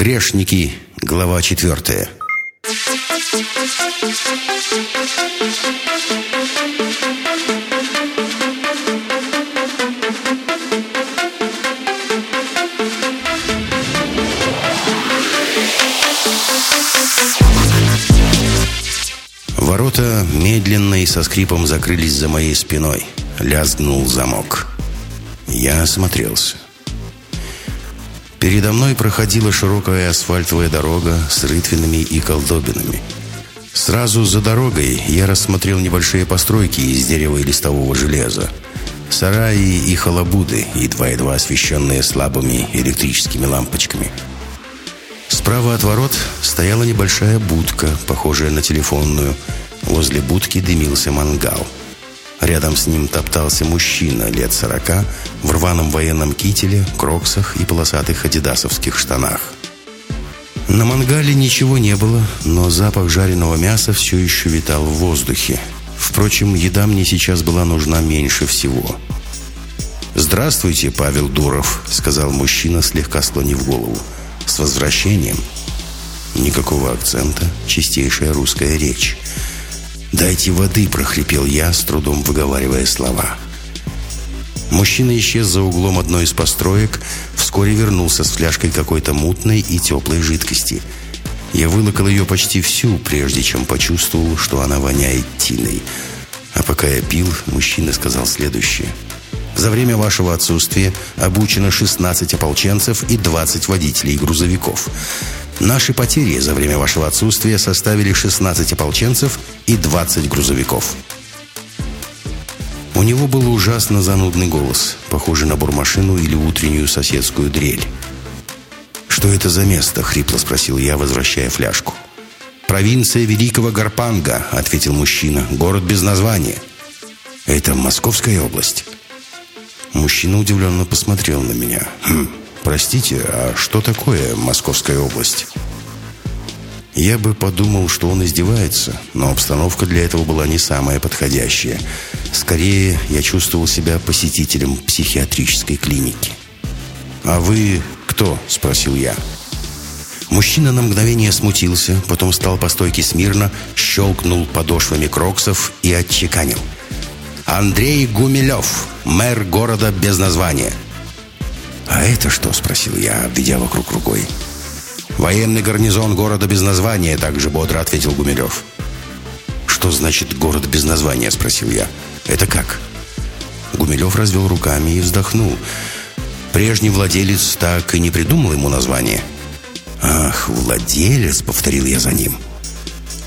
Грешники, глава четвертая. Ворота медленно и со скрипом закрылись за моей спиной. Лязгнул замок. Я осмотрелся. Передо мной проходила широкая асфальтовая дорога с рытвинами и колдобинами. Сразу за дорогой я рассмотрел небольшие постройки из дерева и листового железа. Сараи и халабуды, едва-едва освещенные слабыми электрическими лампочками. Справа от ворот стояла небольшая будка, похожая на телефонную. Возле будки дымился мангал. Рядом с ним топтался мужчина лет сорока в рваном военном кителе, кроксах и полосатых адидасовских штанах. На мангале ничего не было, но запах жареного мяса все еще витал в воздухе. Впрочем, еда мне сейчас была нужна меньше всего. «Здравствуйте, Павел Дуров», — сказал мужчина, слегка склонив голову. «С возвращением». Никакого акцента, чистейшая русская речь. «Дайте воды!» – прохрипел я, с трудом выговаривая слова. Мужчина исчез за углом одной из построек, вскоре вернулся с фляжкой какой-то мутной и теплой жидкости. Я вылокал ее почти всю, прежде чем почувствовал, что она воняет тиной. А пока я пил, мужчина сказал следующее. «За время вашего отсутствия обучено 16 ополченцев и 20 водителей грузовиков. Наши потери за время вашего отсутствия составили 16 ополченцев и 20 грузовиков. У него был ужасно занудный голос, похожий на бурмашину или утреннюю соседскую дрель. «Что это за место?» — хрипло спросил я, возвращая фляжку. «Провинция Великого Гарпанга», — ответил мужчина. «Город без названия». «Это Московская область». Мужчина удивленно посмотрел на меня. «Хм, «Простите, а что такое Московская область?» Я бы подумал, что он издевается, но обстановка для этого была не самая подходящая. Скорее, я чувствовал себя посетителем психиатрической клиники. «А вы кто?» – спросил я. Мужчина на мгновение смутился, потом стал по стойке смирно, щелкнул подошвами кроксов и отчеканил. «Андрей Гумилев, мэр города без названия». «А это что?» – спросил я, обведя вокруг рукой. «Военный гарнизон города без названия», – также бодро ответил Гумилев. «Что значит город без названия?» – спросил я. «Это как?» Гумилев развел руками и вздохнул. Прежний владелец так и не придумал ему название. «Ах, владелец!» — повторил я за ним.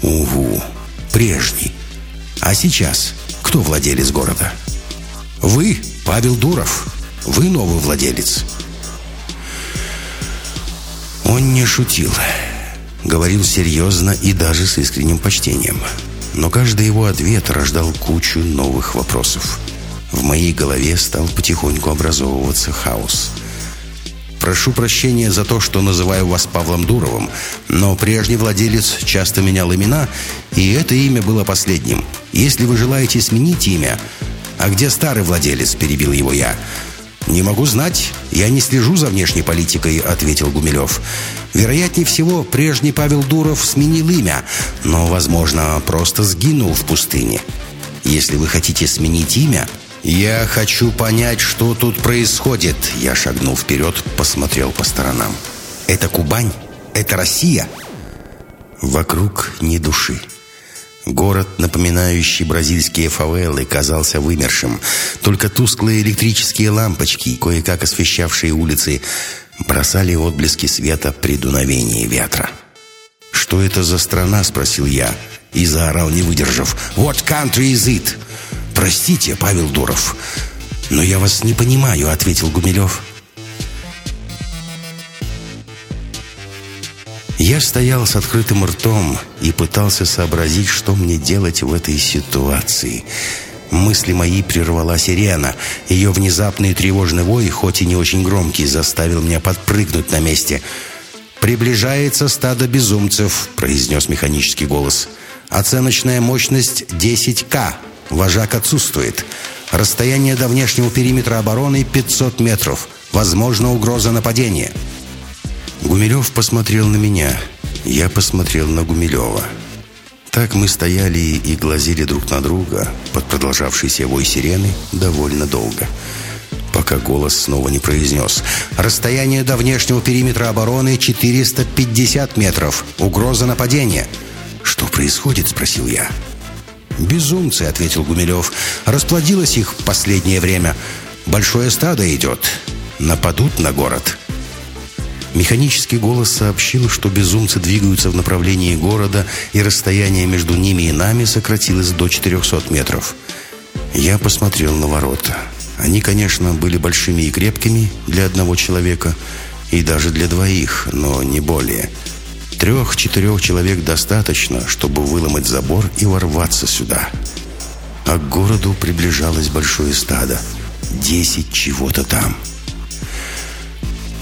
«Угу, прежний. А сейчас кто владелец города?» «Вы, Павел Дуров. Вы новый владелец». Он не шутил. Говорил серьезно и даже с искренним почтением. Но каждый его ответ рождал кучу новых вопросов. В моей голове стал потихоньку образовываться хаос. Прошу прощения за то, что называю вас Павлом Дуровым, но прежний владелец часто менял имена, и это имя было последним. Если вы желаете сменить имя... А где старый владелец, перебил его я. «Не могу знать. Я не слежу за внешней политикой», — ответил Гумилев. «Вероятнее всего, прежний Павел Дуров сменил имя, но, возможно, просто сгинул в пустыне. Если вы хотите сменить имя...» «Я хочу понять, что тут происходит», — я шагнул вперед, посмотрел по сторонам. «Это Кубань? Это Россия?» Вокруг ни души. Город, напоминающий бразильские фавелы, казался вымершим. Только тусклые электрические лампочки, кое-как освещавшие улицы, бросали отблески света при дуновении ветра. «Что это за страна?» — спросил я и заорал, не выдержав. «What country is it?» «Простите, Павел Дуров, но я вас не понимаю», — ответил Гумилев. Я стоял с открытым ртом и пытался сообразить, что мне делать в этой ситуации. Мысли мои прервала сирена. Ее внезапный тревожный вой, хоть и не очень громкий, заставил меня подпрыгнуть на месте. «Приближается стадо безумцев», — произнес механический голос. «Оценочная мощность 10К. Вожак отсутствует. Расстояние до внешнего периметра обороны 500 метров. Возможна угроза нападения». Гумилев посмотрел на меня. Я посмотрел на Гумилева. Так мы стояли и глазели друг на друга под продолжавшийся вой сирены довольно долго. Пока голос снова не произнес. «Расстояние до внешнего периметра обороны 450 метров. Угроза нападения». «Что происходит?» – спросил я. «Безумцы», — ответил Гумилев. «Расплодилось их в последнее время. Большое стадо идет. Нападут на город». Механический голос сообщил, что безумцы двигаются в направлении города, и расстояние между ними и нами сократилось до 400 метров. Я посмотрел на ворота. Они, конечно, были большими и крепкими для одного человека, и даже для двоих, но не более. Трех-четырех человек достаточно, чтобы выломать забор и ворваться сюда. А к городу приближалось большое стадо. Десять чего-то там.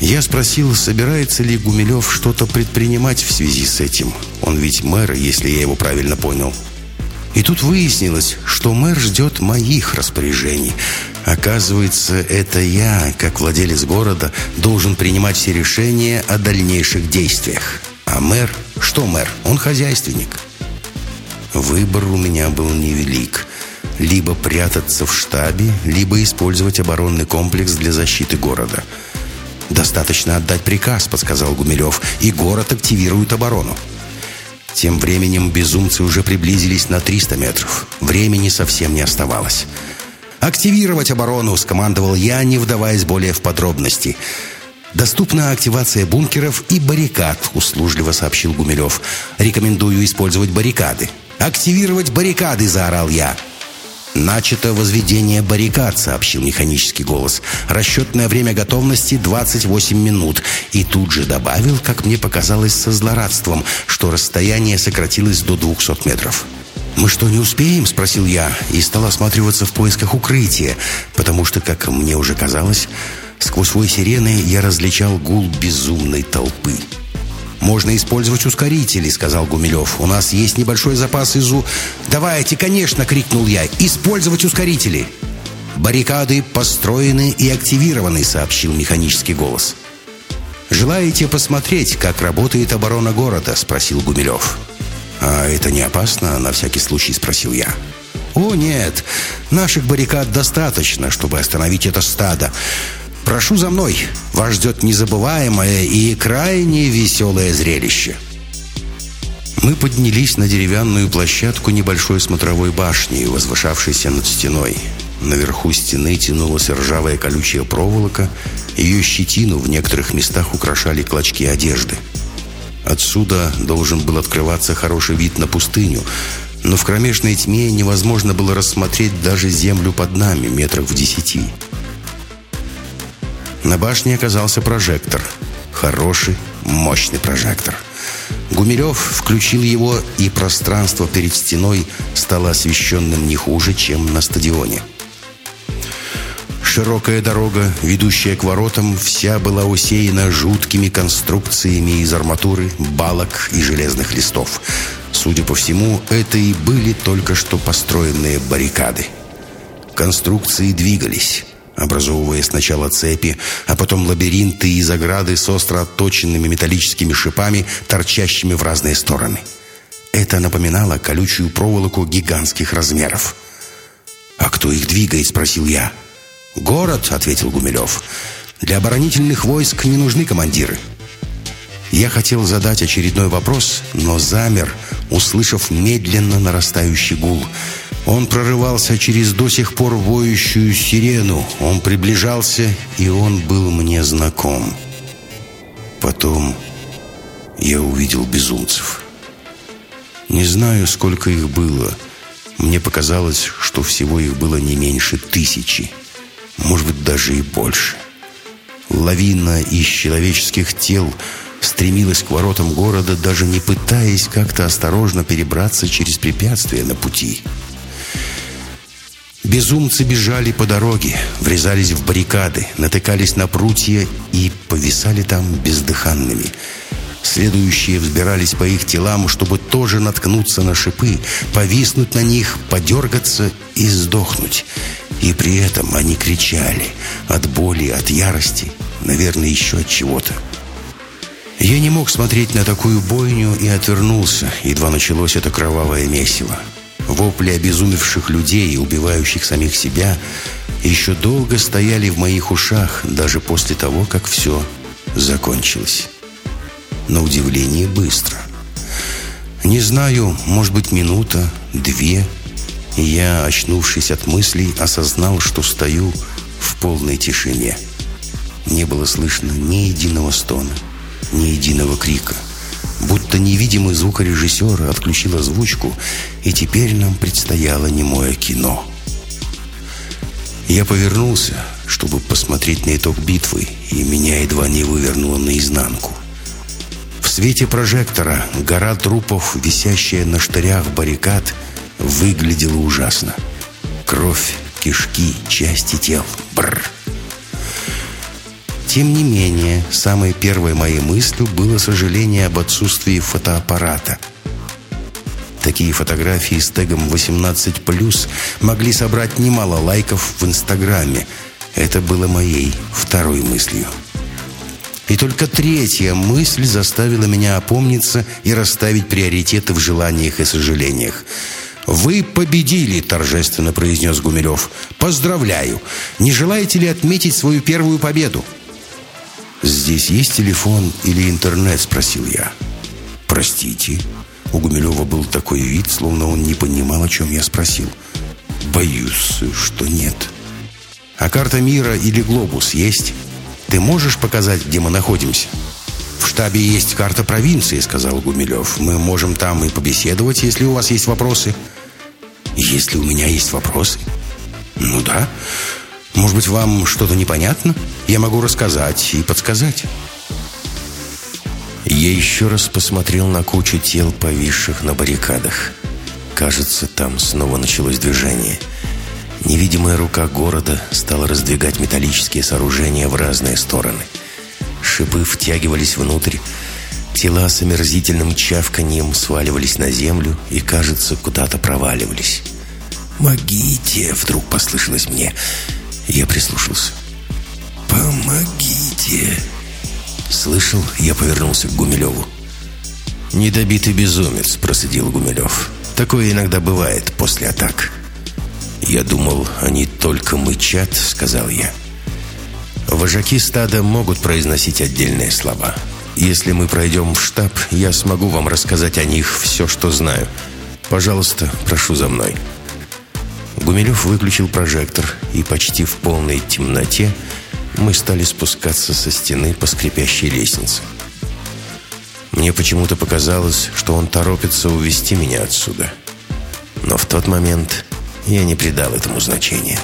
Я спросил, собирается ли Гумилев что-то предпринимать в связи с этим. Он ведь мэр, если я его правильно понял. И тут выяснилось, что мэр ждет моих распоряжений. Оказывается, это я, как владелец города, должен принимать все решения о дальнейших действиях. А мэр? Что мэр? Он хозяйственник. Выбор у меня был невелик. Либо прятаться в штабе, либо использовать оборонный комплекс для защиты города. «Достаточно отдать приказ», — подсказал Гумилев, «и город активирует оборону». Тем временем безумцы уже приблизились на 300 метров. Времени совсем не оставалось. «Активировать оборону!» — скомандовал я, не вдаваясь более в подробности. «Доступна активация бункеров и баррикад», — услужливо сообщил Гумилев. «Рекомендую использовать баррикады». «Активировать баррикады!» — заорал я. «Начато возведение баррикад», — сообщил механический голос. «Расчетное время готовности 28 минут». И тут же добавил, как мне показалось со злорадством, что расстояние сократилось до 200 метров. «Мы что, не успеем?» — спросил я и стал осматриваться в поисках укрытия, потому что, как мне уже казалось, сквозь вой сирены я различал гул безумной толпы. «Можно использовать ускорители», — сказал Гумилев. «У нас есть небольшой запас изу...» «Давайте, конечно!» — крикнул я. «Использовать ускорители!» «Баррикады построены и активированы», — сообщил механический голос. «Желаете посмотреть, как работает оборона города?» — спросил Гумилев. «А это не опасно?» — на всякий случай спросил я. «О, нет! Наших баррикад достаточно, чтобы остановить это стадо. Прошу за мной. Вас ждет незабываемое и крайне веселое зрелище». Мы поднялись на деревянную площадку небольшой смотровой башни, возвышавшейся над стеной. Наверху стены тянулась ржавая колючая проволока, ее щетину в некоторых местах украшали клочки одежды. Отсюда должен был открываться хороший вид на пустыню, но в кромешной тьме невозможно было рассмотреть даже землю под нами, метрах в десяти. На башне оказался прожектор. Хороший, мощный прожектор. Гумилев включил его, и пространство перед стеной стало освещенным не хуже, чем на стадионе. Широкая дорога, ведущая к воротам, вся была усеяна жуткими конструкциями из арматуры, балок и железных листов. Судя по всему, это и были только что построенные баррикады. Конструкции двигались, образовывая сначала цепи, а потом лабиринты и заграды с остро отточенными металлическими шипами, торчащими в разные стороны. Это напоминало колючую проволоку гигантских размеров. «А кто их двигает?» – спросил я. «Город», — ответил Гумилев. «Для оборонительных войск не нужны командиры». Я хотел задать очередной вопрос, но замер, услышав медленно нарастающий гул. Он прорывался через до сих пор воющую сирену. Он приближался, и он был мне знаком. Потом я увидел безумцев. Не знаю, сколько их было. Мне показалось, что всего их было не меньше тысячи может быть, даже и больше. Лавина из человеческих тел стремилась к воротам города, даже не пытаясь как-то осторожно перебраться через препятствия на пути. Безумцы бежали по дороге, врезались в баррикады, натыкались на прутья и повисали там бездыханными – Следующие взбирались по их телам, чтобы тоже наткнуться на шипы, повиснуть на них, подергаться и сдохнуть. И при этом они кричали от боли, от ярости, наверное, еще от чего-то. Я не мог смотреть на такую бойню и отвернулся, едва началось это кровавое месиво. Вопли обезумевших людей, убивающих самих себя, еще долго стояли в моих ушах, даже после того, как все закончилось. На удивление быстро. Не знаю, может быть, минута, две, я, очнувшись от мыслей, осознал, что стою в полной тишине. Не было слышно ни единого стона, ни единого крика. Будто невидимый звукорежиссер отключил озвучку, и теперь нам предстояло немое кино. Я повернулся, чтобы посмотреть на итог битвы, и меня едва не вывернуло наизнанку. В свете прожектора гора трупов, висящая на штырях баррикад, выглядела ужасно. Кровь, кишки, части тел. Бррр. Тем не менее, самой первой моей мыслью было сожаление об отсутствии фотоаппарата. Такие фотографии с тегом 18+, могли собрать немало лайков в Инстаграме. Это было моей второй мыслью. И только третья мысль заставила меня опомниться и расставить приоритеты в желаниях и сожалениях. «Вы победили!» – торжественно произнес Гумилев. «Поздравляю! Не желаете ли отметить свою первую победу?» «Здесь есть телефон или интернет?» – спросил я. «Простите». У Гумилева был такой вид, словно он не понимал, о чем я спросил. «Боюсь, что нет». «А карта мира или глобус есть? Ты можешь показать, где мы находимся?» «В штабе есть карта провинции», — сказал Гумилев. «Мы можем там и побеседовать, если у вас есть вопросы». «Если у меня есть вопросы?» «Ну да. Может быть, вам что-то непонятно? Я могу рассказать и подсказать». Я еще раз посмотрел на кучу тел, повисших на баррикадах. Кажется, там снова началось движение. Невидимая рука города стала раздвигать металлические сооружения в разные стороны. Шипы втягивались внутрь, тела с омерзительным чавканьем сваливались на землю и, кажется, куда-то проваливались. «Помогите!» — вдруг послышалось мне — я прислушался. «Помогите!» Слышал, я повернулся к Гумилеву. «Недобитый безумец», — просидел Гумилев. «Такое иногда бывает после атак». «Я думал, они только мычат», — сказал я. «Вожаки стада могут произносить отдельные слова. Если мы пройдем в штаб, я смогу вам рассказать о них все, что знаю. Пожалуйста, прошу за мной». Гумилев выключил прожектор, и почти в полной темноте мы стали спускаться со стены по скрипящей лестнице. Мне почему-то показалось, что он торопится увести меня отсюда. Но в тот момент я не придал этому значения.